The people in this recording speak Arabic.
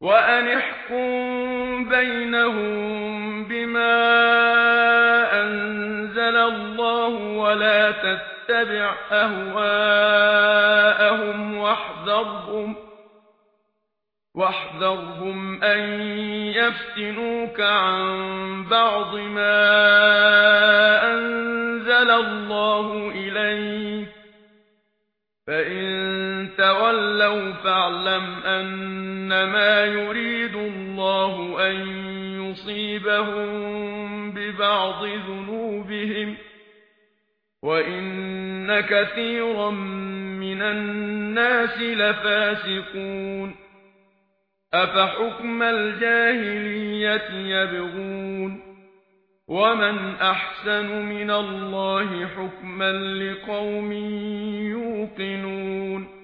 وأن احكم بينهم بما أنزل الله ولا تتبع أهواءهم واحذرهم واحذرهم أن يفتنوك عن بعض ما فاعلم ان ما يريد الله ان يصيبهم ببعض ذنوبهم وان كثيرا من الناس لفاسقون افحكم الجاهليه يبغون ومن احسن من الله حكما لقوم يوقنون